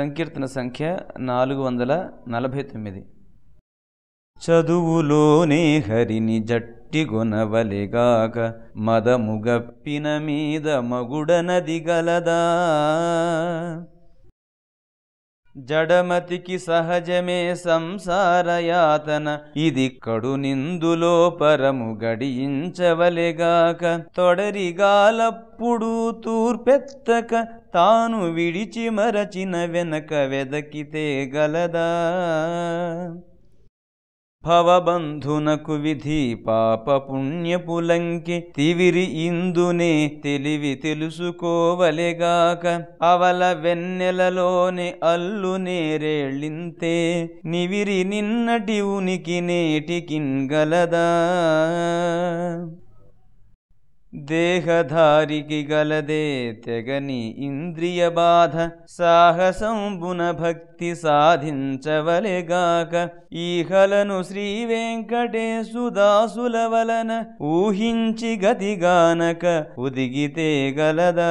సంకీర్తన సంఖ్య నాలుగు వందల నలభై తొమ్మిది. చదువులోనే హరిని జట్టిగొనవలెగాక మదముగప్పిన మీద మగుడనది గలదా? జడమతికి సహజమే సంసారయాతన. ఇది కడు నిందులో పరము గడియించవలెగాక. తొడరిగాలప్పుడు తూర్పెత్తక. తాను విడిచి మరచిన వెనక వెదకితే గలదా? భవబంధునకు విధి పాప పుణ్యపులంకి తివిరి ఇందునే తెలివి తెలుసుకోవలెగాక అవల వెన్నెలలోని అల్లు నేరేళ్ళింతే నివిరి నిన్నటి ఉనికి నేటికిన్ గలదా దేహధారికి గలదే తెగని ఇంద్రియ బాధ సాహసంబున భక్తి సాధించవలెగాక ఈహలను శ్రీ వెంకటేశుదాసుల వలన ఊహించి గతిగానక ఉదిగితే గలదా